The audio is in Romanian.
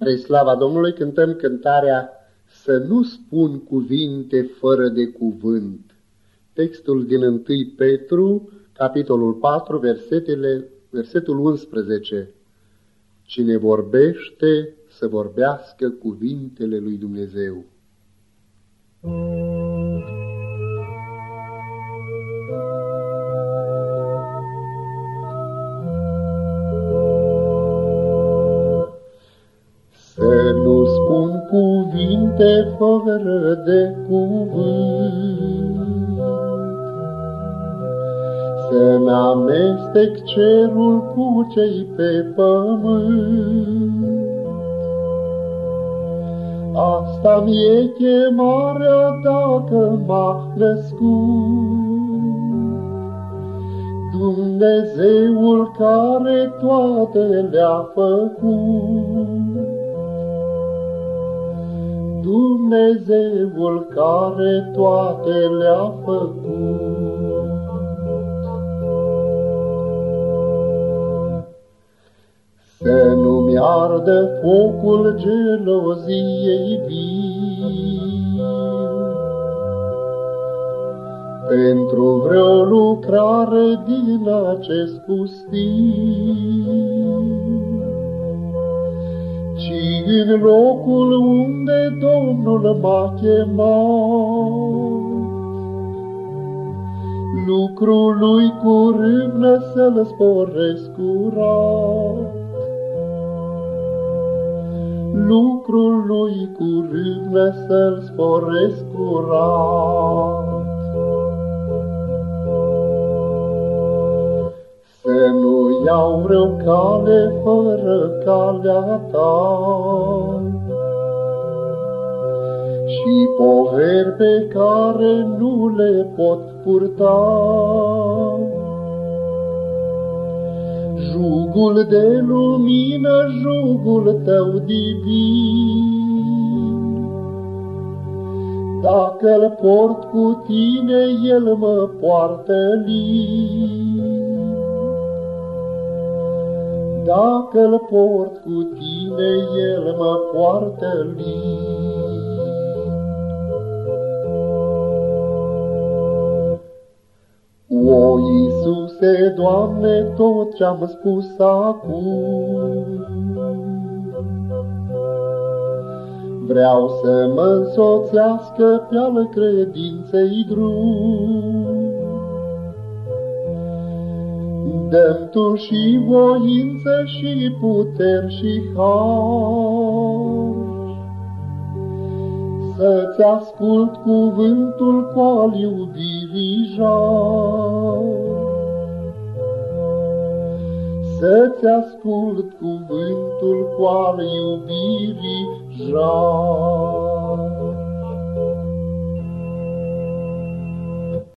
Spre slava Domnului cântăm cântarea Să nu spun cuvinte fără de cuvânt. Textul din 1 Petru, capitolul 4, versetele, versetul 11. Cine vorbește, să vorbească cuvintele lui Dumnezeu. Cuvinte fără de cuvânt, Să-mi amestec cerul cu cei pe pământ. Asta mi-e chemarea dacă m-a născut. Dumnezeul care toate le-a făcut. Dumnezeul care toate le-a făcut. Să nu-mi ardă focul geloziei vii, Pentru vreo lucrare din acest pustiu în locul unde Domnul m-a chemat. Lucrul lui cu râvnă să-l sporesc curat. Lucrul lui cu râvnă să-l sporesc curat. Iau rău cale fără calea ta. Și poveri pe care nu le pot purta. Jugul de lumină, jugul tău divin, Dacă-l port cu tine, el mă poartă lin. Dacă-l port cu tine, el mă poartă lin. O, Iisuse, Doamne, tot ce-am spus acum, Vreau să mă însoțească pe-al credinței drum. Dăm Tu și voință și puter și har. Să-ți ascult cuvântul cu al iubirii jar. Să-ți ascult cuvântul cu al iubirii jar.